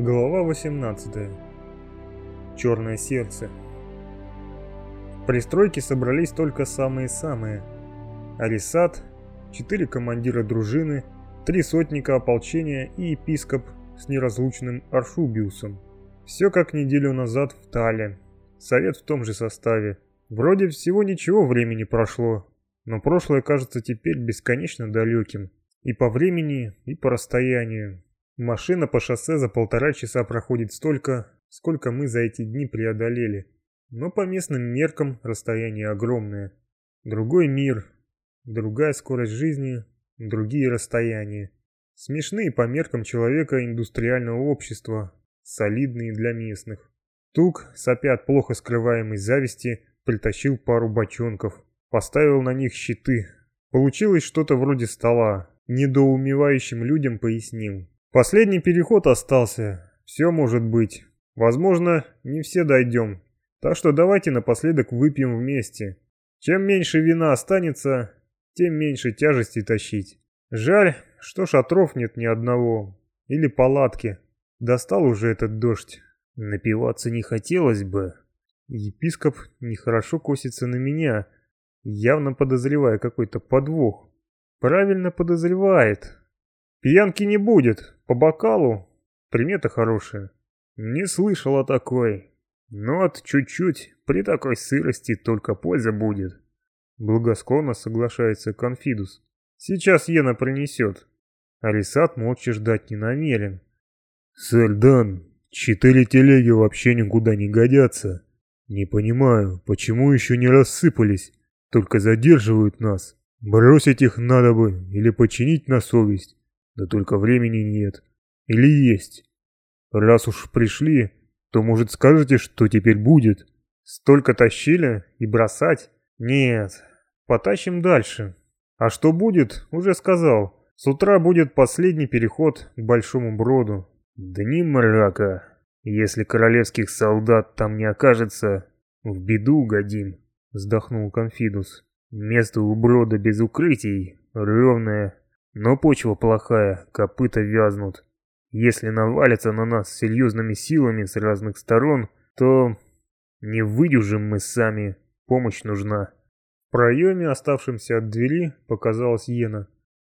Глава 18. Черное сердце. В пристройке собрались только самые-самые. Арисат, четыре командира дружины, три сотника ополчения и епископ с неразлучным Аршубиусом. Все как неделю назад в Тале. Совет в том же составе. Вроде всего ничего времени прошло, но прошлое кажется теперь бесконечно далеким. И по времени, и по расстоянию. Машина по шоссе за полтора часа проходит столько, сколько мы за эти дни преодолели. Но по местным меркам расстояние огромное. Другой мир, другая скорость жизни, другие расстояния. Смешные по меркам человека индустриального общества, солидные для местных. Тук, сопя от плохо скрываемой зависти, притащил пару бочонков, поставил на них щиты. Получилось что-то вроде стола, недоумевающим людям пояснил. Последний переход остался. Все может быть. Возможно, не все дойдем. Так что давайте напоследок выпьем вместе. Чем меньше вина останется, тем меньше тяжести тащить. Жаль, что шатров нет ни одного. Или палатки. Достал уже этот дождь. Напиваться не хотелось бы. Епископ нехорошо косится на меня, явно подозревая какой-то подвох. Правильно подозревает. Пьянки не будет, по бокалу. Примета хорошая. Не слышал о такой. Но от чуть-чуть, при такой сырости только польза будет. Благосклонно соглашается Конфидус. Сейчас Ена принесет. Алисат молча ждать не намерен. Сальдан, четыре телеги вообще никуда не годятся. Не понимаю, почему еще не рассыпались, только задерживают нас. Бросить их надо бы или починить на совесть. Да только времени нет. Или есть. Раз уж пришли, то, может, скажете, что теперь будет? Столько тащили и бросать? Нет, потащим дальше. А что будет, уже сказал. С утра будет последний переход к Большому Броду. Дни мрака. Если королевских солдат там не окажется, в беду годим, вздохнул Конфидус. Место у Брода без укрытий, ровное, но почва плохая, копыта вязнут. Если навалятся на нас серьезными силами с разных сторон, то не выдержим мы сами, помощь нужна. В проеме, оставшемся от двери, показалась Йена.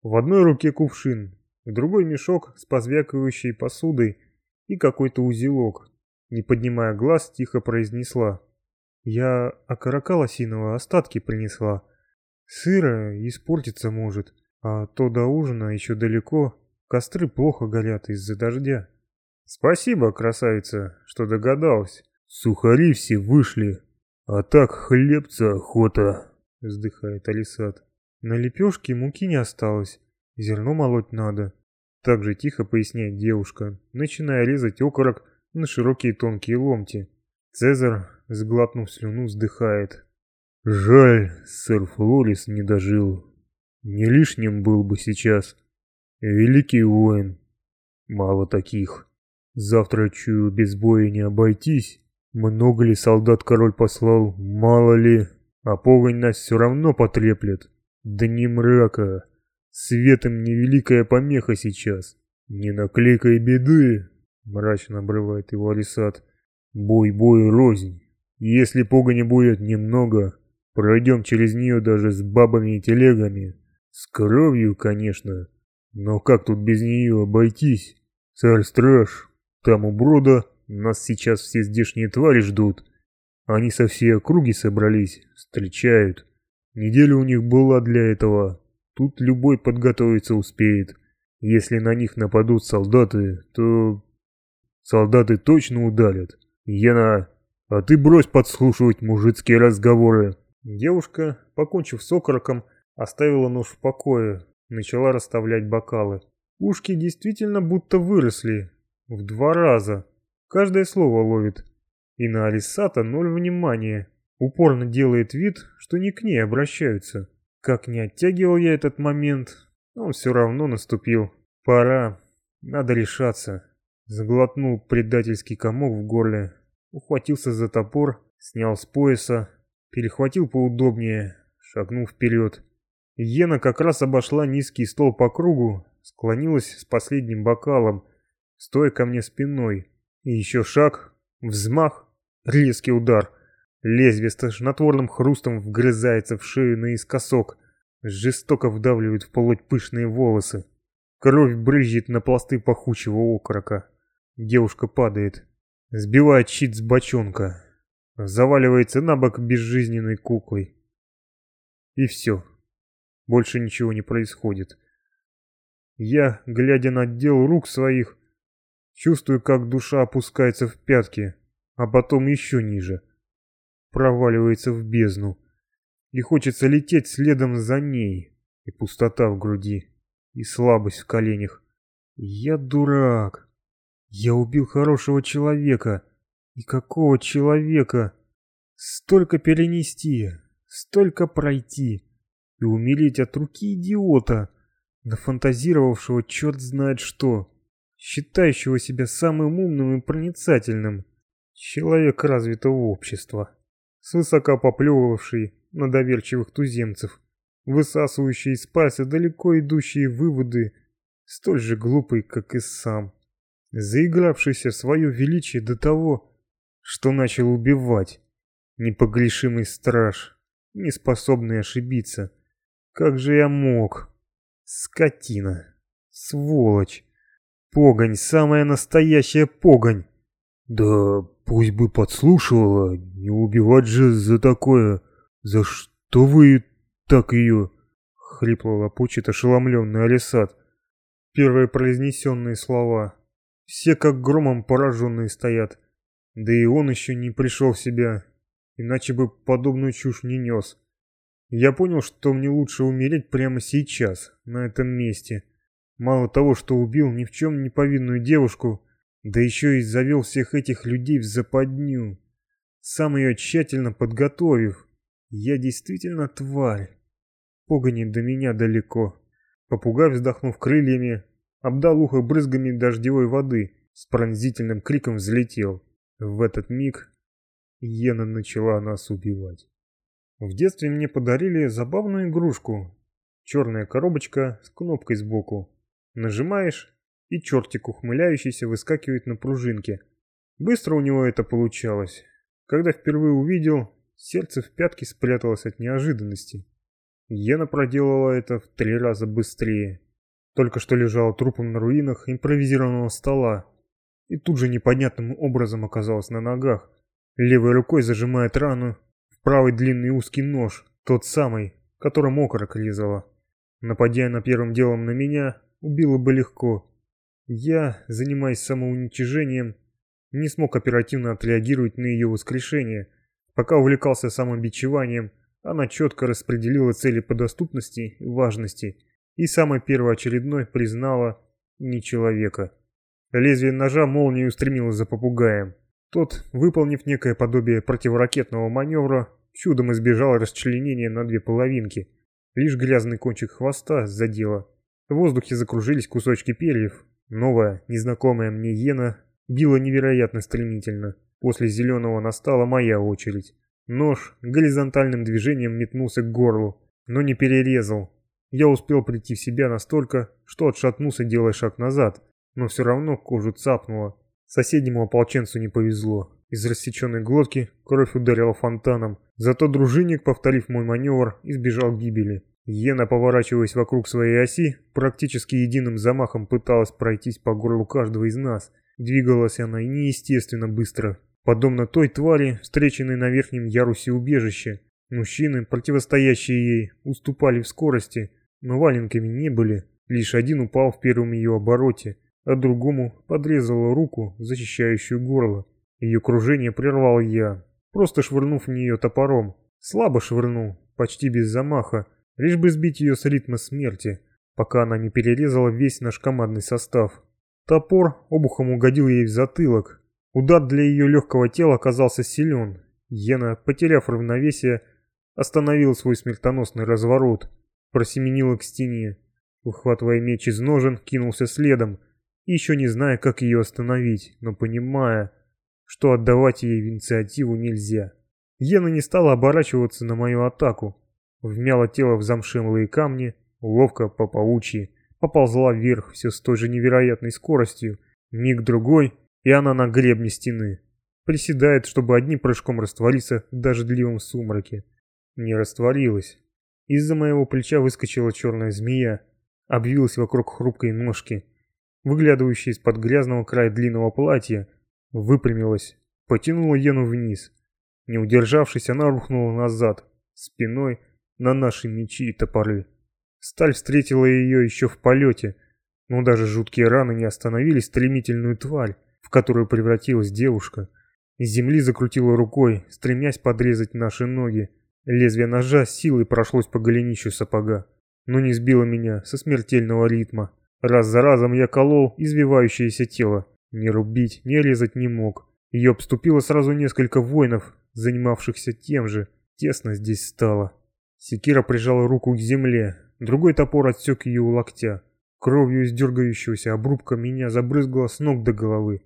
В одной руке кувшин, в другой мешок с позвякивающей посудой и какой-то узелок. Не поднимая глаз, тихо произнесла. «Я окорока лосиного остатки принесла. Сыро испортиться может». А то до ужина еще далеко, костры плохо горят из-за дождя. Спасибо, красавица, что догадалась. Сухари все вышли, а так хлебца охота, вздыхает Алисат. На лепешке муки не осталось, зерно молоть надо. Так же тихо поясняет девушка, начиная резать окорок на широкие тонкие ломти. Цезарь, сглотнув слюну, вздыхает. Жаль, сэр Флорис не дожил. Не лишним был бы сейчас. Великий воин. Мало таких. Завтра, чую, без боя не обойтись. Много ли солдат король послал, мало ли. А погонь нас все равно потреплет. Да не мрака. Светом невеликая помеха сейчас. Не наклейкай беды, мрачно обрывает его Алисат. Бой бой рознь. Если погони будет немного, пройдем через нее даже с бабами и телегами, с кровью, конечно. Но как тут без нее обойтись? Царь-страж, там у брода нас сейчас все здешние твари ждут. Они со всей округи собрались, встречают. Неделя у них была для этого. Тут любой подготовиться успеет. Если на них нападут солдаты, то... Солдаты точно удалят. Яна, а ты брось подслушивать мужицкие разговоры. Девушка, покончив с окороком, Оставила нож в покое, начала расставлять бокалы. Ушки действительно будто выросли. В два раза. Каждое слово ловит. И на Алисата ноль внимания. Упорно делает вид, что не к ней обращаются. Как не оттягивал я этот момент, он все равно наступил. Пора. Надо решаться. Заглотнул предательский комок в горле. Ухватился за топор, снял с пояса, перехватил поудобнее, шагнул вперед. Ена как раз обошла низкий стол по кругу, склонилась с последним бокалом, стоя ко мне спиной. И еще шаг, взмах, резкий удар. Лезвие с тошнотворным хрустом вгрызается в шею наискосок, жестоко вдавливает в полоть пышные волосы. Кровь брызжет на пласты пахучего окорока. Девушка падает, сбивает щит с бочонка, заваливается на бок безжизненной куклой. И все. Больше ничего не происходит. Я, глядя на дел рук своих, чувствую, как душа опускается в пятки, а потом еще ниже. Проваливается в бездну. И хочется лететь следом за ней. И пустота в груди, и слабость в коленях. Я дурак. Я убил хорошего человека. И какого человека? Столько перенести, столько пройти и умереть от руки идиота, нафантазировавшего черт знает что, считающего себя самым умным и проницательным. Человек развитого общества, свысока поплевывавший на доверчивых туземцев, высасывающий из пальца далеко идущие выводы, столь же глупый, как и сам, заигравшийся в свое величие до того, что начал убивать, непогрешимый страж, не способный ошибиться, как же я мог? Скотина. Сволочь. Погонь, самая настоящая погонь. Да пусть бы подслушивала, не убивать же за такое. За что вы так ее? Хрипло лопучит ошеломленный Алисат. Первые произнесенные слова. Все как громом пораженные стоят. Да и он еще не пришел в себя, иначе бы подобную чушь не нес. Я понял, что мне лучше умереть прямо сейчас, на этом месте. Мало того, что убил ни в чем не повинную девушку, да еще и завел всех этих людей в западню, сам ее тщательно подготовив. Я действительно тварь. Погони до меня далеко. Попугай, вздохнув крыльями, обдал ухо брызгами дождевой воды, с пронзительным криком взлетел. В этот миг Йена начала нас убивать. В детстве мне подарили забавную игрушку. Черная коробочка с кнопкой сбоку. Нажимаешь, и чертик ухмыляющийся выскакивает на пружинке. Быстро у него это получалось. Когда впервые увидел, сердце в пятки спряталось от неожиданности. Ена проделала это в три раза быстрее. Только что лежала трупом на руинах импровизированного стола. И тут же непонятным образом оказалась на ногах. Левой рукой зажимает рану правый длинный узкий нож, тот самый, которым окорок резала. Нападя на первым делом на меня, убило бы легко. Я, занимаясь самоуничижением, не смог оперативно отреагировать на ее воскрешение. Пока увлекался самобичеванием, она четко распределила цели по доступности и важности и самой первоочередной признала не человека. Лезвие ножа молнией устремилось за попугаем. Тот, выполнив некое подобие противоракетного маневра, чудом избежал расчленения на две половинки. Лишь грязный кончик хвоста задело. В воздухе закружились кусочки перьев. Новая, незнакомая мне иена била невероятно стремительно. После зеленого настала моя очередь. Нож горизонтальным движением метнулся к горлу, но не перерезал. Я успел прийти в себя настолько, что отшатнулся, делая шаг назад, но все равно кожу цапнуло. Соседнему ополченцу не повезло. Из рассеченной глотки кровь ударила фонтаном. Зато дружинник, повторив мой маневр, избежал гибели. Йена, поворачиваясь вокруг своей оси, практически единым замахом пыталась пройтись по горлу каждого из нас. Двигалась она неестественно быстро, подобно той твари, встреченной на верхнем ярусе убежища. Мужчины, противостоящие ей, уступали в скорости, но валенками не были. Лишь один упал в первом ее обороте а другому подрезала руку, защищающую горло. Ее кружение прервал я, просто швырнув в нее топором. Слабо швырнул, почти без замаха, лишь бы сбить ее с ритма смерти, пока она не перерезала весь наш командный состав. Топор обухом угодил ей в затылок. Удар для ее легкого тела оказался силен. Ена, потеряв равновесие, остановил свой смертоносный разворот, просеменила к стене. Ухватывая меч из ножен, кинулся следом, еще не зная, как ее остановить, но понимая, что отдавать ей инициативу нельзя. Ена не стала оборачиваться на мою атаку. Вмяла тело в замшелые камни, ловко по паучьи, поползла вверх все с той же невероятной скоростью, Миг-другой, и она на гребне стены. Приседает, чтобы одним прыжком раствориться в дождливом сумраке. Не растворилась. Из-за моего плеча выскочила черная змея, обвилась вокруг хрупкой ножки, выглядывающей из-под грязного края длинного платья, выпрямилась, потянула Ену вниз. Не удержавшись, она рухнула назад, спиной на наши мечи и топоры. Сталь встретила ее еще в полете, но даже жуткие раны не остановили стремительную тварь, в которую превратилась девушка. Из земли закрутила рукой, стремясь подрезать наши ноги. Лезвие ножа силой прошлось по голенищу сапога, но не сбило меня со смертельного ритма. Раз за разом я колол извивающееся тело. Не рубить, не резать не мог. Ее обступило сразу несколько воинов, занимавшихся тем же. Тесно здесь стало. Секира прижала руку к земле, другой топор отсек ее у локтя. Кровью из дергающегося обрубка меня забрызгало с ног до головы.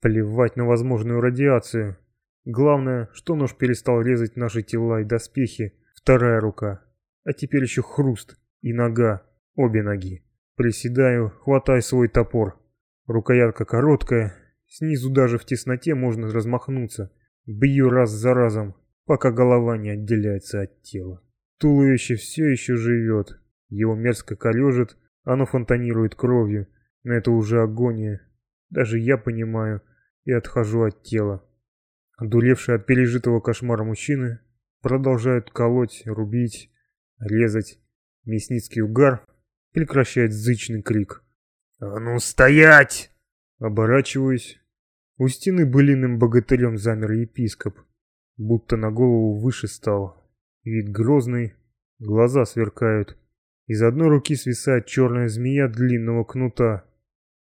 Плевать на возможную радиацию. Главное, что нож перестал резать наши тела и доспехи. Вторая рука. А теперь еще хруст. И нога. Обе ноги. Приседаю, хватай свой топор. Рукоятка короткая. Снизу даже в тесноте можно размахнуться. Бью раз за разом, пока голова не отделяется от тела. Туловище все еще живет. Его мерзко колежит, оно фонтанирует кровью. Но это уже агония. Даже я понимаю и отхожу от тела. Одуревшие от пережитого кошмара мужчины продолжают колоть, рубить, резать. Мясницкий угар прекращает зычный крик. «А ну стоять!» Оборачиваюсь. У стены былиным богатырем замер епископ. Будто на голову выше стал. Вид грозный, глаза сверкают. Из одной руки свисает черная змея длинного кнута.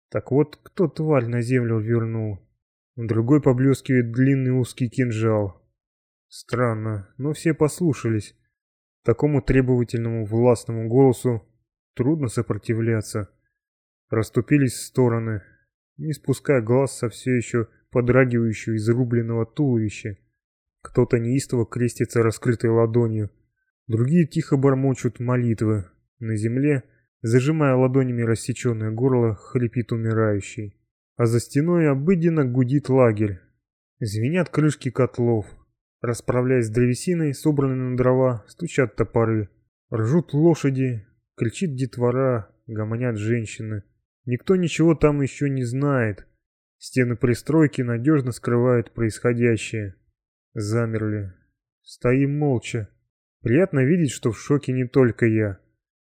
Так вот, кто тварь на землю вернул. Другой поблескивает длинный узкий кинжал. Странно, но все послушались. Такому требовательному властному голосу трудно сопротивляться. Раступились в стороны, не спуская глаз со все еще подрагивающего изрубленного туловища. Кто-то неистово крестится раскрытой ладонью, другие тихо бормочут молитвы. На земле, зажимая ладонями рассеченное горло, хрипит умирающий а за стеной обыденно гудит лагерь. Звенят крышки котлов. Расправляясь с древесиной, собранной на дрова, стучат топоры. Ржут лошади, кричит детвора, гомонят женщины. Никто ничего там еще не знает. Стены пристройки надежно скрывают происходящее. Замерли. Стоим молча. Приятно видеть, что в шоке не только я.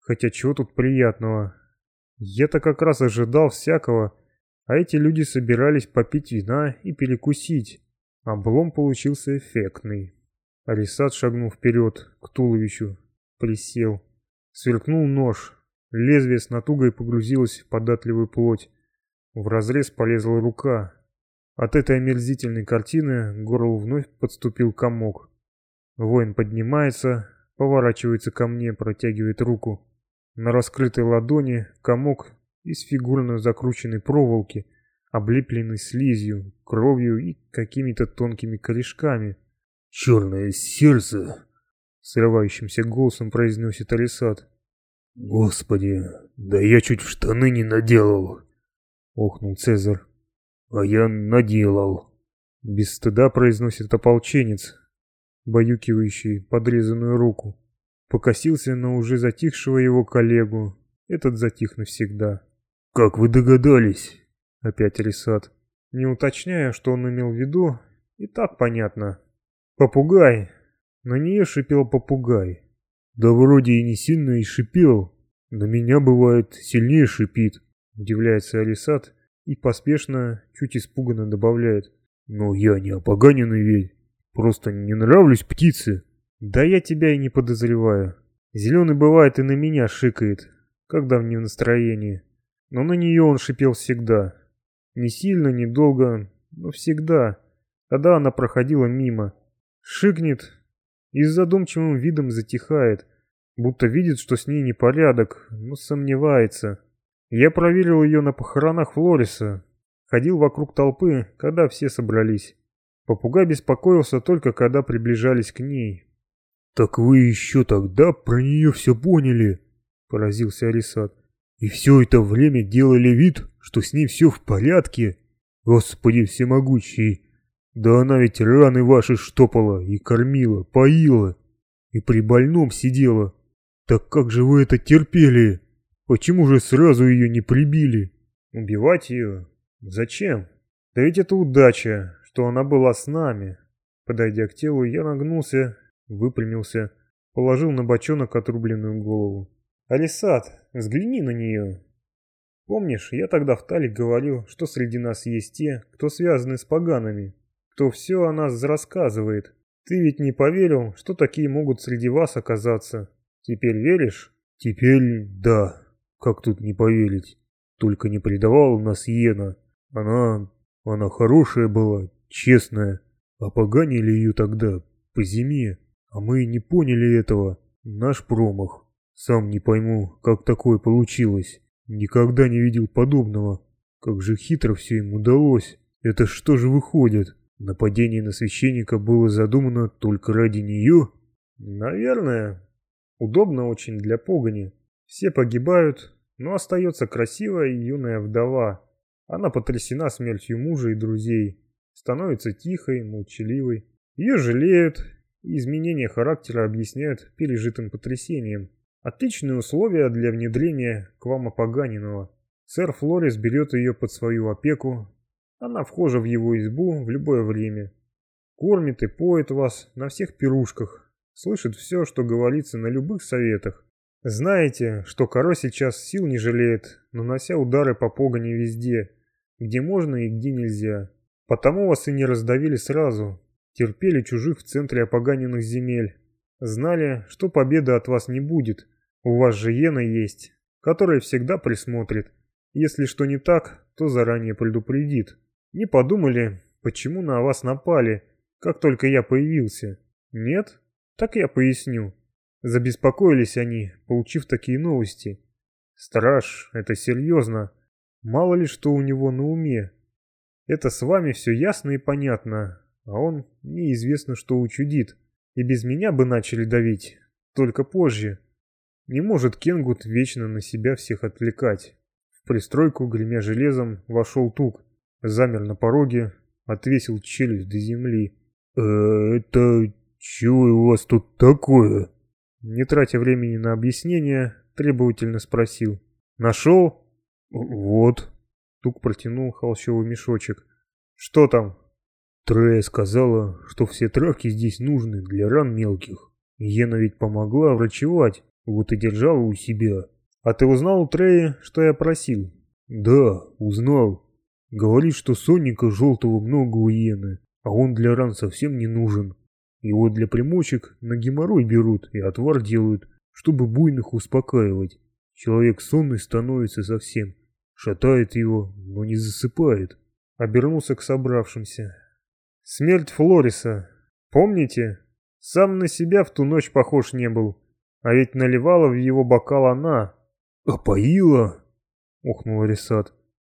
Хотя чего тут приятного? Я-то как раз ожидал всякого, а эти люди собирались попить вина и перекусить. Облом получился эффектный. Арисат шагнул вперед, к туловищу, присел. Сверкнул нож. Лезвие с натугой погрузилось в податливую плоть. В разрез полезла рука. От этой омерзительной картины к горлу вновь подступил комок. Воин поднимается, поворачивается ко мне, протягивает руку. На раскрытой ладони комок из фигурно закрученной проволоки, облепленной слизью, кровью и какими-то тонкими корешками. «Черное сердце!» — срывающимся голосом произносит Алисат. «Господи, да я чуть в штаны не наделал!» — охнул Цезарь. «А я наделал!» Без стыда произносит ополченец, баюкивающий подрезанную руку. Покосился на уже затихшего его коллегу. Этот затих навсегда. «Как вы догадались?» Опять Рисат. Не уточняя, что он имел в виду, и так понятно. «Попугай!» На нее шипел попугай. «Да вроде и не сильно и шипел. На меня, бывает, сильнее шипит», — удивляется Алисат и поспешно, чуть испуганно добавляет. «Но я не опоганенный ведь. Просто не нравлюсь птицы». «Да я тебя и не подозреваю. Зеленый бывает и на меня шикает, когда в не в настроении» но на нее он шипел всегда. Не сильно, не долго, но всегда, когда она проходила мимо. Шикнет и с задумчивым видом затихает, будто видит, что с ней непорядок, но сомневается. Я проверил ее на похоронах Флориса, ходил вокруг толпы, когда все собрались. Попугай беспокоился только, когда приближались к ней. «Так вы еще тогда про нее все поняли?» – поразился Арисат. И все это время делали вид, что с ней все в порядке. Господи всемогущий, да она ведь раны ваши штопала и кормила, поила, и при больном сидела. Так как же вы это терпели? Почему же сразу ее не прибили? Убивать ее? Зачем? Да ведь это удача, что она была с нами. Подойдя к телу, я нагнулся, выпрямился, положил на бочонок отрубленную голову. «Алисат, взгляни на нее!» Помнишь, я тогда в Талик говорил, что среди нас есть те, кто связаны с погаными, кто все о нас рассказывает. Ты ведь не поверил, что такие могут среди вас оказаться. Теперь веришь? Теперь да. Как тут не поверить? Только не предавала нас Йена. Она... она хорошая была, честная. А поганили ее тогда, по зиме. А мы не поняли этого. Наш промах. Сам не пойму, как такое получилось. Никогда не видел подобного. Как же хитро все им удалось. Это что же выходит? Нападение на священника было задумано только ради нее? Наверное. Удобно очень для погони. Все погибают, но остается красивая юная вдова. Она потрясена смертью мужа и друзей. Становится тихой, молчаливой. Ее жалеют, и изменения характера объясняют пережитым потрясением. Отличные условия для внедрения к вам опоганенного. Сэр Флорис берет ее под свою опеку. Она вхожа в его избу в любое время. Кормит и поет вас на всех пирушках. Слышит все, что говорится на любых советах. Знаете, что Коро сейчас сил не жалеет, нанося удары по погоне везде, где можно и где нельзя. Потому вас и не раздавили сразу. Терпели чужих в центре опоганенных земель. Знали, что победы от вас не будет, у вас же Ена есть, которая всегда присмотрит. Если что не так, то заранее предупредит. Не подумали, почему на вас напали, как только я появился? Нет? Так я поясню. Забеспокоились они, получив такие новости. Страж, это серьезно. Мало ли что у него на уме. Это с вами все ясно и понятно, а он неизвестно что учудит. И без меня бы начали давить, только позже. Не может Кенгут вечно на себя всех отвлекать. В пристройку, гремя железом, вошел Тук, замер на пороге, отвесил челюсть до земли. «Э, «Это чего у вас тут такое?» Не тратя времени на объяснение, требовательно спросил. «Нашел?» «Вот». Тук протянул холщовый мешочек. «Что там?» Трея сказала, что все травки здесь нужны для ран мелких. Ена ведь помогла врачевать. Вот и держал у себя. А ты узнал у Трея, что я просил? Да, узнал. Говорит, что сонника желтого много у Йены, а он для ран совсем не нужен. Его для примочек на геморрой берут и отвар делают, чтобы буйных успокаивать. Человек сонный становится совсем. Шатает его, но не засыпает. Обернулся к собравшимся. Смерть Флориса. Помните? Сам на себя в ту ночь похож не был. А ведь наливала в его бокал она. А поила? Ухнул Рисат.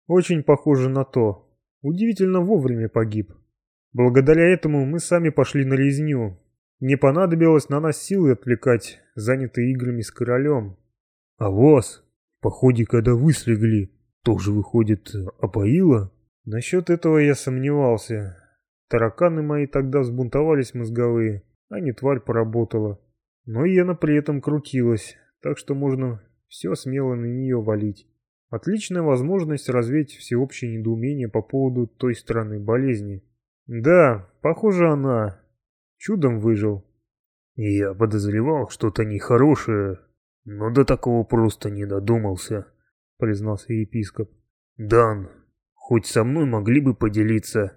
Очень похоже на то. Удивительно вовремя погиб. Благодаря этому мы сами пошли на резню. Не понадобилось на нас силы отвлекать, занятые играми с королем. А вас, походе, когда вы слегли, тоже, выходит, опоила? Насчет этого я сомневался. Тараканы мои тогда взбунтовались мозговые, а не тварь поработала. Но Йена при этом крутилась, так что можно все смело на нее валить. Отличная возможность развеять всеобщее недоумение по поводу той странной болезни. Да, похоже она. Чудом выжил. Я подозревал что-то нехорошее, но до такого просто не додумался, признался епископ. Дан, хоть со мной могли бы поделиться.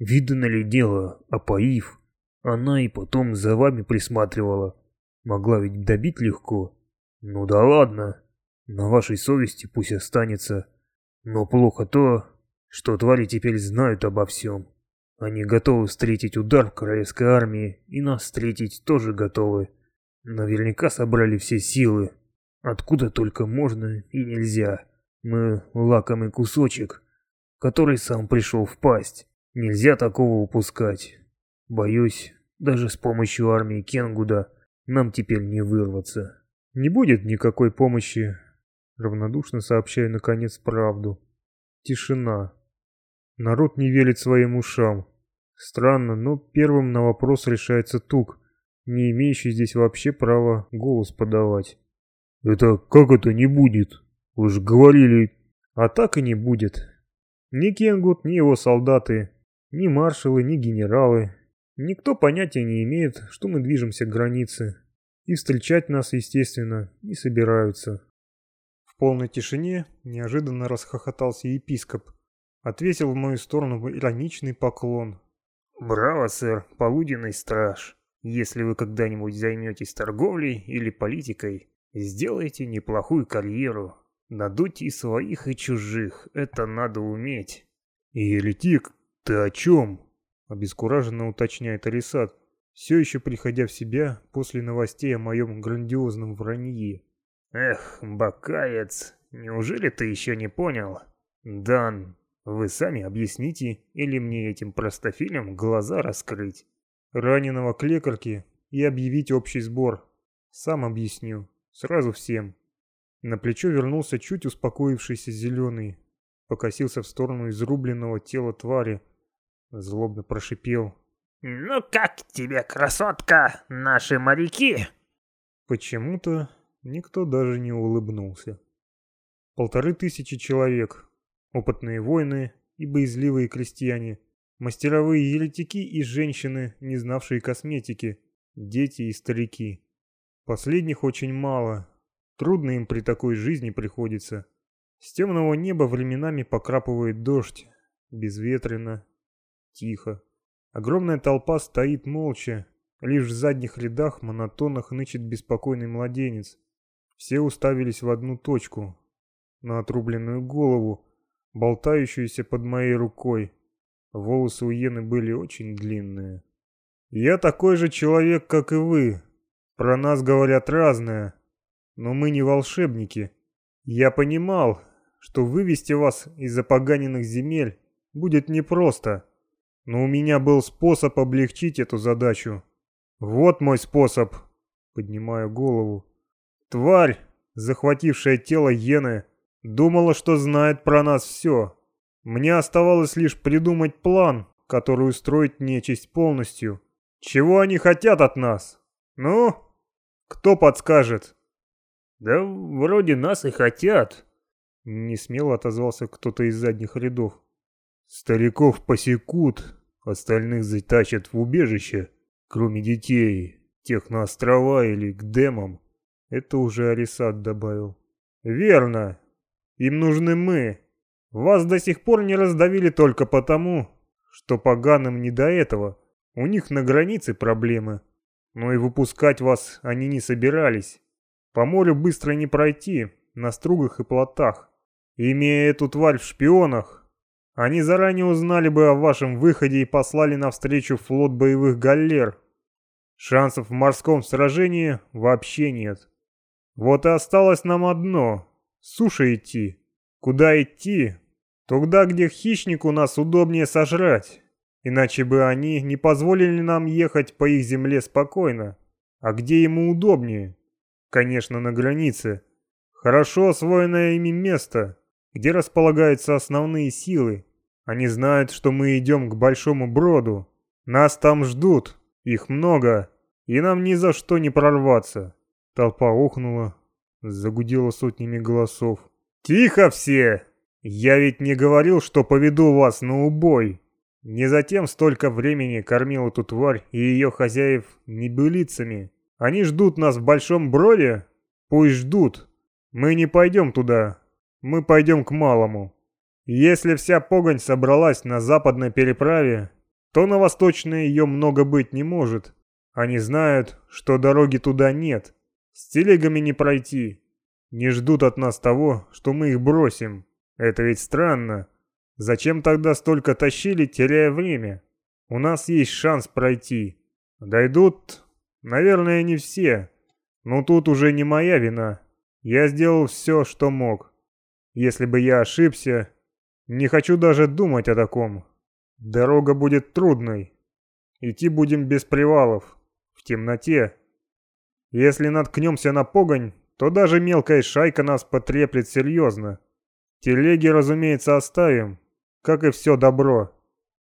Видно ли дело, опоив, она и потом за вами присматривала. Могла ведь добить легко. Ну да ладно. На вашей совести пусть останется. Но плохо то, что твари теперь знают обо всем. Они готовы встретить удар королевской армии, и нас встретить тоже готовы. Наверняка собрали все силы. Откуда только можно и нельзя. Мы лакомый кусочек, который сам пришел в пасть. Нельзя такого упускать. Боюсь, даже с помощью армии Кенгуда нам теперь не вырваться. Не будет никакой помощи. Равнодушно сообщаю наконец правду. Тишина. Народ не верит своим ушам. Странно, но первым на вопрос решается Тук, не имеющий здесь вообще права голос подавать. «Это как это не будет? Вы же говорили...» «А так и не будет. Ни Кенгут, ни его солдаты, ни маршалы, ни генералы, никто понятия не имеет, что мы движемся к границе, и встречать нас, естественно, не собираются». В полной тишине неожиданно расхохотался епископ, ответил в мою сторону ироничный поклон. «Браво, сэр, полуденный страж. Если вы когда-нибудь займетесь торговлей или политикой, сделайте неплохую карьеру. Надуть и своих, и чужих, это надо уметь». «Еретик, ты о чем?» — обескураженно уточняет Арисат, все еще приходя в себя после новостей о моем грандиозном вранье. «Эх, бакаец, неужели ты еще не понял? Дан, вы сами объясните, или мне этим простофилям глаза раскрыть? Раненого к лекарке и объявить общий сбор. Сам объясню. Сразу всем. На плечо вернулся чуть успокоившийся зеленый. Покосился в сторону изрубленного тела твари. Злобно прошипел. «Ну как тебе, красотка, наши моряки?» Почему-то никто даже не улыбнулся. Полторы тысячи человек, опытные воины и боязливые крестьяне, мастеровые еретики и женщины, не знавшие косметики, дети и старики. Последних очень мало, трудно им при такой жизни приходится. С темного неба временами покрапывает дождь, безветренно, тихо. Огромная толпа стоит молча, лишь в задних рядах монотонно хнычет беспокойный младенец. Все уставились в одну точку, на отрубленную голову, болтающуюся под моей рукой. Волосы у Йены были очень длинные. «Я такой же человек, как и вы. Про нас говорят разное. Но мы не волшебники. Я понимал, что вывести вас из запоганенных земель будет непросто. Но у меня был способ облегчить эту задачу. Вот мой способ!» Поднимаю голову. «Тварь, захватившая тело Йены, Думала, что знает про нас все. Мне оставалось лишь придумать план, который устроит нечисть полностью. Чего они хотят от нас? Ну, кто подскажет? Да вроде нас и хотят. Не смело отозвался кто-то из задних рядов. Стариков посекут, остальных затащат в убежище, кроме детей, тех на острова или к демам. Это уже Арисат добавил. Верно, им нужны мы. Вас до сих пор не раздавили только потому, что поганым не до этого. У них на границе проблемы. Но и выпускать вас они не собирались. По морю быстро не пройти, на стругах и плотах. Имея эту тварь в шпионах, они заранее узнали бы о вашем выходе и послали навстречу флот боевых галер. Шансов в морском сражении вообще нет. Вот и осталось нам одно Суша идти. Куда идти? Туда, где хищнику нас удобнее сожрать. Иначе бы они не позволили нам ехать по их земле спокойно. А где ему удобнее? Конечно, на границе. Хорошо освоенное ими место, где располагаются основные силы. Они знают, что мы идем к Большому Броду. Нас там ждут. Их много. И нам ни за что не прорваться. Толпа ухнула, Загудело сотнями голосов. «Тихо все! Я ведь не говорил, что поведу вас на убой!» Не затем столько времени кормил эту тварь и ее хозяев небылицами. Они ждут нас в большом броде? Пусть ждут. Мы не пойдем туда. Мы пойдем к малому. Если вся погонь собралась на западной переправе, то на восточной ее много быть не может. Они знают, что дороги туда нет. С телегами не пройти. Не ждут от нас того, что мы их бросим. Это ведь странно. Зачем тогда столько тащили, теряя время? У нас есть шанс пройти. Дойдут, наверное, не все. Но тут уже не моя вина. Я сделал все, что мог. Если бы я ошибся, не хочу даже думать о таком. Дорога будет трудной. Идти будем без привалов, в темноте, если наткнемся на погонь, то даже мелкая шайка нас потреплет серьезно. Телеги, разумеется, оставим, как и все добро.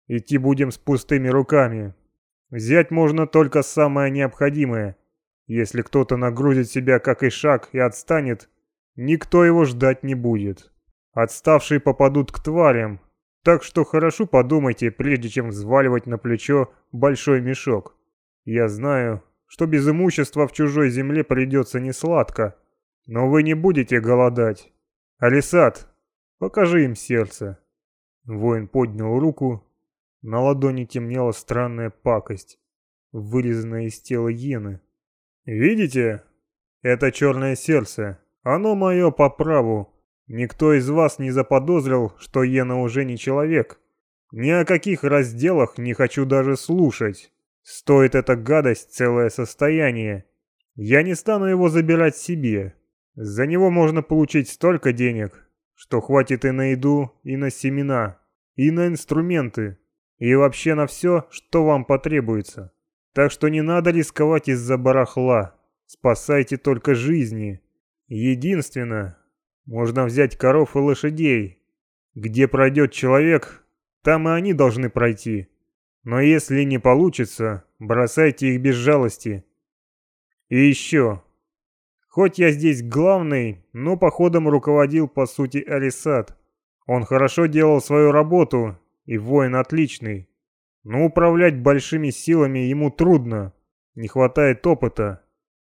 Идти будем с пустыми руками. Взять можно только самое необходимое. Если кто-то нагрузит себя как и шаг и отстанет, никто его ждать не будет. Отставшие попадут к тварям, так что хорошо подумайте, прежде чем взваливать на плечо большой мешок. Я знаю, что без имущества в чужой земле придется несладко, но вы не будете голодать. Алисат, покажи им сердце. Воин поднял руку. На ладони темнела странная пакость, вырезанная из тела иены. Видите? Это черное сердце. Оно мое по праву. Никто из вас не заподозрил, что иена уже не человек. Ни о каких разделах не хочу даже слушать. Стоит эта гадость целое состояние. Я не стану его забирать себе. За него можно получить столько денег, что хватит и на еду, и на семена, и на инструменты, и вообще на все, что вам потребуется. Так что не надо рисковать из-за барахла. Спасайте только жизни. Единственное, можно взять коров и лошадей. Где пройдет человек, там и они должны пройти. Но если не получится, бросайте их без жалости. И еще. Хоть я здесь главный, но походом руководил по сути Алисат. Он хорошо делал свою работу, и воин отличный. Но управлять большими силами ему трудно. Не хватает опыта.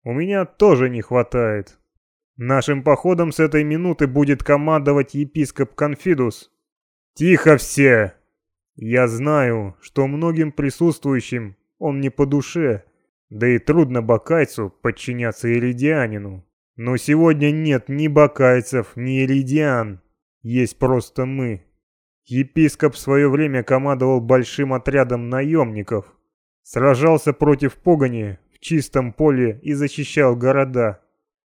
У меня тоже не хватает. Нашим походом с этой минуты будет командовать епископ Конфидус. Тихо все! Я знаю, что многим присутствующим он не по душе, да и трудно бакайцу подчиняться иридианину. Но сегодня нет ни бакайцев, ни иридиан. Есть просто мы. Епископ в свое время командовал большим отрядом наемников. Сражался против погони в чистом поле и защищал города.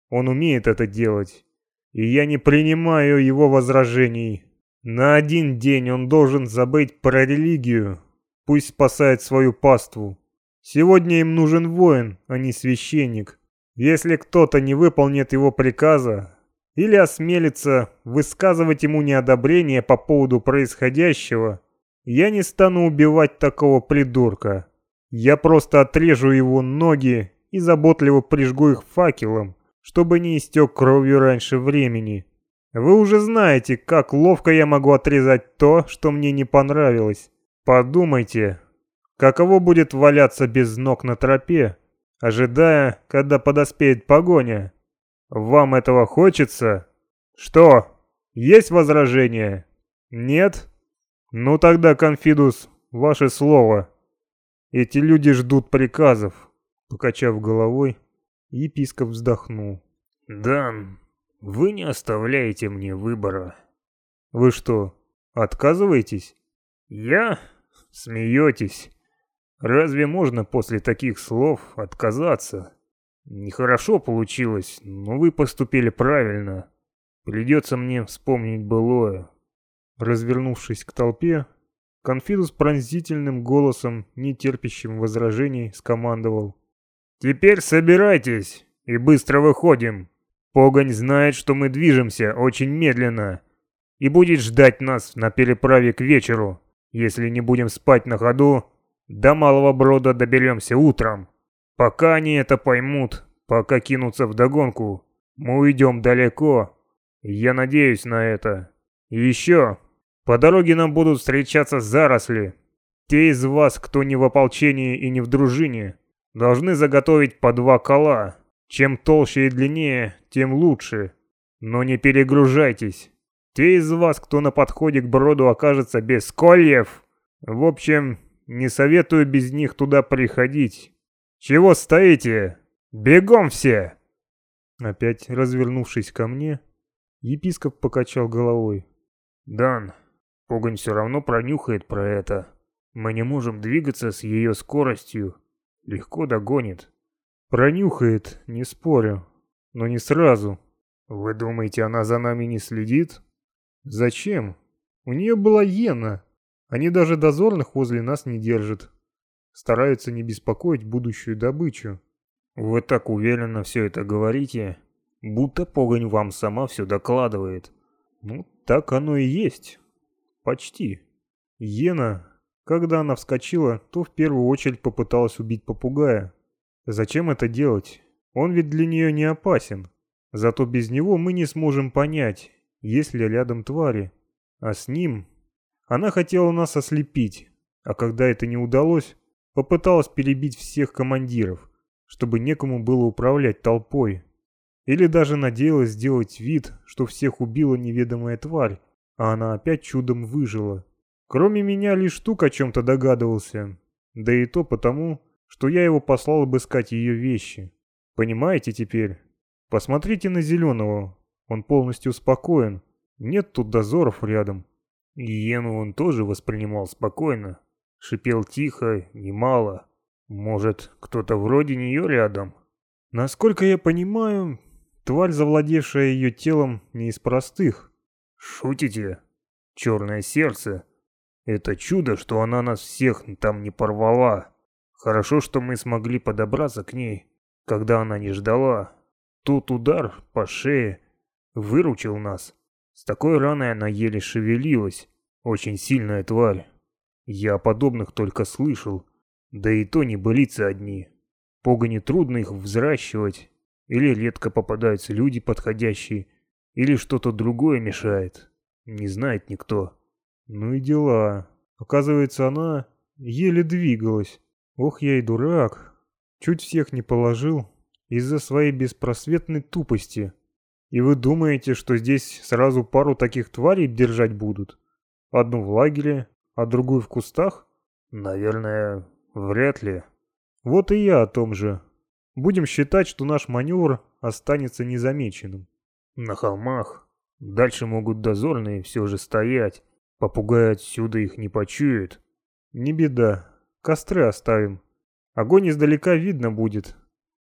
Он умеет это делать. И я не принимаю его возражений. На один день он должен забыть про религию. Пусть спасает свою паству. Сегодня им нужен воин, а не священник. Если кто-то не выполнит его приказа или осмелится высказывать ему неодобрение по поводу происходящего, я не стану убивать такого придурка. Я просто отрежу его ноги и заботливо прижгу их факелом, чтобы не истек кровью раньше времени. Вы уже знаете, как ловко я могу отрезать то, что мне не понравилось. Подумайте, каково будет валяться без ног на тропе, ожидая, когда подоспеет погоня. Вам этого хочется? Что? Есть возражения? Нет? Ну тогда, Конфидус, ваше слово. Эти люди ждут приказов. Покачав головой, епископ вздохнул. «Дан, вы не оставляете мне выбора. Вы что, отказываетесь? Я? Смеетесь. Разве можно после таких слов отказаться? Нехорошо получилось, но вы поступили правильно. Придется мне вспомнить былое. Развернувшись к толпе, Конфидус пронзительным голосом, не терпящим возражений, скомандовал. «Теперь собирайтесь и быстро выходим. Погонь знает, что мы движемся очень медленно и будет ждать нас на переправе к вечеру. Если не будем спать на ходу, до Малого Брода доберемся утром. Пока они это поймут, пока кинутся в догонку, мы уйдем далеко. Я надеюсь на это. И еще, по дороге нам будут встречаться заросли. Те из вас, кто не в ополчении и не в дружине, должны заготовить по два кола. Чем толще и длиннее, тем лучше. Но не перегружайтесь. Те из вас, кто на подходе к броду окажется без кольев, в общем, не советую без них туда приходить. Чего стоите? Бегом все!» Опять развернувшись ко мне, епископ покачал головой. «Дан, погонь все равно пронюхает про это. Мы не можем двигаться с ее скоростью. Легко догонит. Пронюхает, не спорю, но не сразу. Вы думаете, она за нами не следит? Зачем? У нее была иена. Они даже дозорных возле нас не держат. Стараются не беспокоить будущую добычу. Вы так уверенно все это говорите. Будто погонь вам сама все докладывает. Ну, так оно и есть. Почти. Йена, когда она вскочила, то в первую очередь попыталась убить попугая. Зачем это делать? Он ведь для нее не опасен. Зато без него мы не сможем понять, есть ли рядом твари. А с ним... Она хотела нас ослепить, а когда это не удалось, попыталась перебить всех командиров, чтобы некому было управлять толпой. Или даже надеялась сделать вид, что всех убила неведомая тварь, а она опять чудом выжила. Кроме меня лишь Тук о чем-то догадывался, да и то потому, что я его послал обыскать ее вещи. Понимаете теперь? Посмотрите на Зеленого, он полностью спокоен, нет тут дозоров рядом. Иену он тоже воспринимал спокойно, шипел тихо, немало. Может, кто-то вроде нее рядом? Насколько я понимаю, тварь, завладевшая ее телом, не из простых. Шутите? Черное сердце? Это чудо, что она нас всех там не порвала. Хорошо, что мы смогли подобраться к ней, когда она не ждала. Тот удар по шее выручил нас. С такой раной она еле шевелилась. Очень сильная тварь. Я подобных только слышал. Да и то не былицы одни. Погони трудно их взращивать. Или редко попадаются люди подходящие. Или что-то другое мешает. Не знает никто. Ну и дела. Оказывается, она еле двигалась. Ох, я и дурак. Чуть всех не положил из-за своей беспросветной тупости. И вы думаете, что здесь сразу пару таких тварей держать будут? Одну в лагере, а другую в кустах? Наверное, вряд ли. Вот и я о том же. Будем считать, что наш маневр останется незамеченным. На холмах Дальше могут дозорные все же стоять. Попугай отсюда их не почует. Не беда. Костры оставим. Огонь издалека видно будет.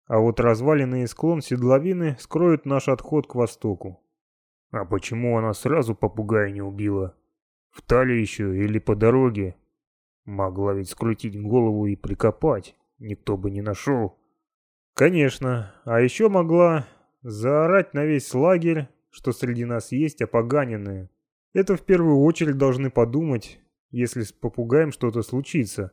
А вот разваленный склон седловины скроют наш отход к востоку. А почему она сразу попугая не убила? В талии еще или по дороге? Могла ведь скрутить голову и прикопать. Никто бы не нашел. Конечно. А еще могла заорать на весь лагерь что среди нас есть опоганенные. Это в первую очередь должны подумать, если с попугаем что-то случится.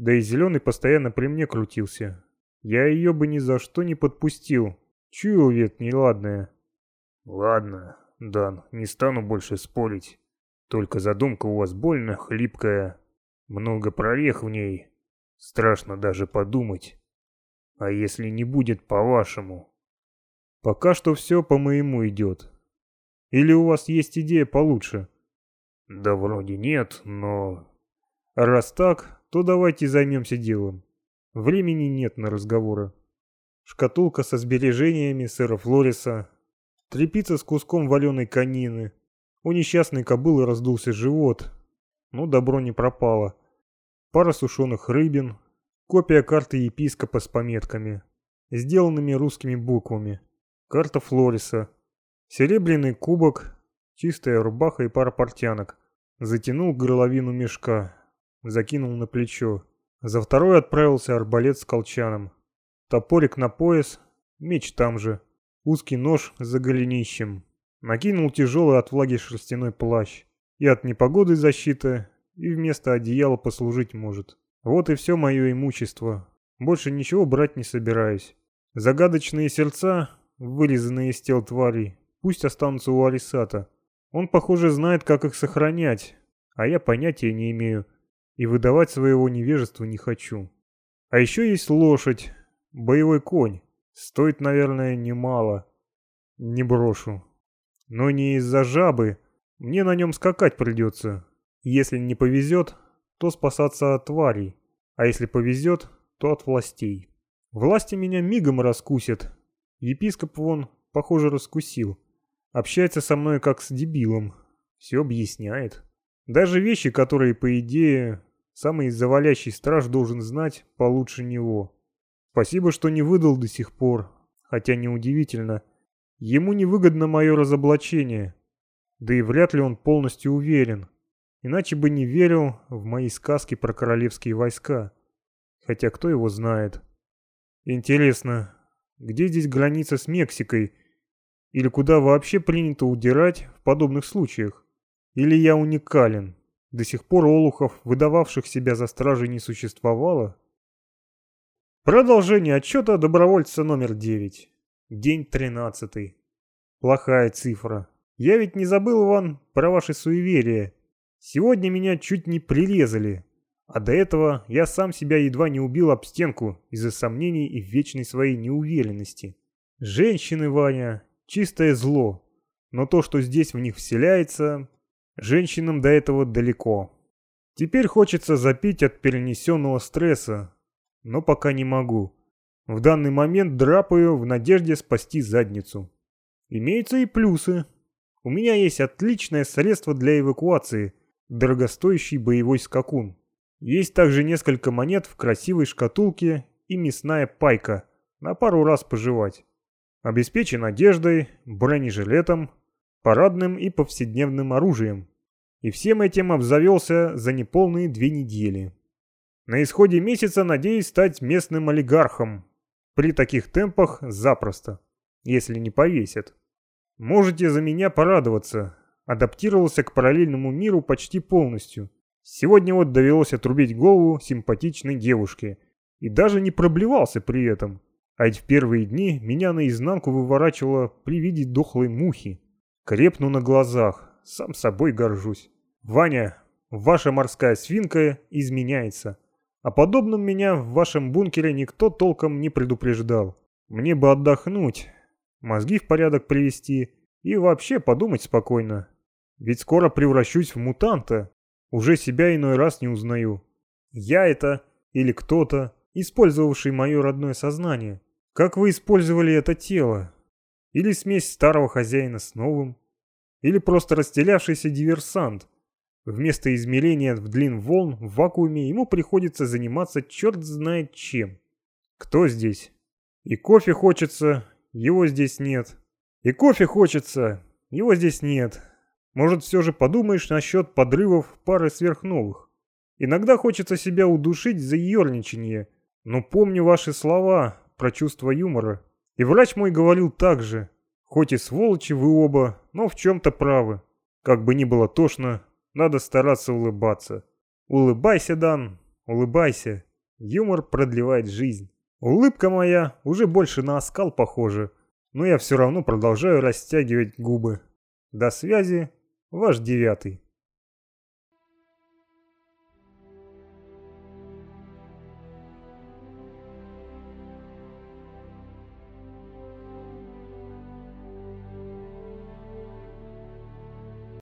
Да и Зеленый постоянно при мне крутился. Я ее бы ни за что не подпустил. Чуял ведь неладное. Ладно, Дан, не стану больше спорить. Только задумка у вас больно хлипкая. Много прорех в ней. Страшно даже подумать. А если не будет по-вашему? Пока что все по моему идет. Или у вас есть идея получше? Да вроде нет, но... Раз так, то давайте займемся делом. Времени нет на разговоры. Шкатулка со сбережениями сэра Флориса, трепица с куском валеной конины. У несчастной кобылы раздулся живот, но добро не пропало. Пара сушеных рыбин, копия карты епископа с пометками, сделанными русскими буквами. Карта Флориса. Серебряный кубок, чистая рубаха и пара портянок. Затянул горловину мешка, закинул на плечо. За второй отправился арбалет с колчаном. Топорик на пояс, меч там же. Узкий нож за голенищем. Накинул тяжелый от влаги шерстяной плащ. И от непогоды защита, и вместо одеяла послужить может. Вот и все мое имущество. Больше ничего брать не собираюсь. Загадочные сердца вырезанные из тел тварей, пусть останутся у Арисата. Он, похоже, знает, как их сохранять, а я понятия не имею и выдавать своего невежества не хочу. А еще есть лошадь, боевой конь. Стоит, наверное, немало. Не брошу. Но не из-за жабы. Мне на нем скакать придется. Если не повезет, то спасаться от тварей. А если повезет, то от властей. Власти меня мигом раскусят, Епископ вон, похоже, раскусил. Общается со мной как с дебилом. Все объясняет. Даже вещи, которые, по идее, самый завалящий страж должен знать получше него. Спасибо, что не выдал до сих пор. Хотя неудивительно. Ему невыгодно мое разоблачение. Да и вряд ли он полностью уверен. Иначе бы не верил в мои сказки про королевские войска. Хотя кто его знает. Интересно, где здесь граница с Мексикой Или куда вообще принято удирать в подобных случаях? Или я уникален? До сих пор олухов, выдававших себя за стражей, не существовало? Продолжение отчета добровольца номер 9. День 13. Плохая цифра. Я ведь не забыл, Иван, про ваши суеверия. Сегодня меня чуть не прирезали. А до этого я сам себя едва не убил об стенку из-за сомнений и вечной своей неуверенности. Женщины, Ваня, чистое зло. Но то, что здесь в них вселяется, женщинам до этого далеко. Теперь хочется запить от перенесенного стресса, но пока не могу. В данный момент драпаю в надежде спасти задницу. Имеются и плюсы. У меня есть отличное средство для эвакуации, дорогостоящий боевой скакун. Есть также несколько монет в красивой шкатулке и мясная пайка на пару раз пожевать. Обеспечен одеждой, бронежилетом, парадным и повседневным оружием. И всем этим обзавелся за неполные две недели. На исходе месяца надеюсь стать местным олигархом. При таких темпах запросто, если не повесят. Можете за меня порадоваться. Адаптировался к параллельному миру почти полностью. Сегодня вот довелось отрубить голову симпатичной девушке. И даже не проблевался при этом. А ведь в первые дни меня наизнанку выворачивало при виде дохлой мухи. Крепну на глазах, сам собой горжусь. Ваня, ваша морская свинка изменяется. О подобном меня в вашем бункере никто толком не предупреждал. Мне бы отдохнуть, мозги в порядок привести и вообще подумать спокойно. Ведь скоро превращусь в мутанта. Уже себя иной раз не узнаю. Я это или кто-то, использовавший мое родное сознание. Как вы использовали это тело? Или смесь старого хозяина с новым? Или просто расстелявшийся диверсант, Вместо измерения в длин волн в вакууме ему приходится заниматься черт знает чем. Кто здесь? И кофе хочется, его здесь нет. И кофе хочется, его здесь нет. Может, все же подумаешь насчет подрывов пары сверхновых. Иногда хочется себя удушить за ерничание, но помню ваши слова про чувство юмора. И врач мой говорил так же. Хоть и сволочи вы оба, но в чем-то правы. Как бы ни было тошно, надо стараться улыбаться. Улыбайся, Дан, улыбайся. Юмор продлевает жизнь. Улыбка моя уже больше на оскал похожа, но я все равно продолжаю растягивать губы. До связи, ваш девятый.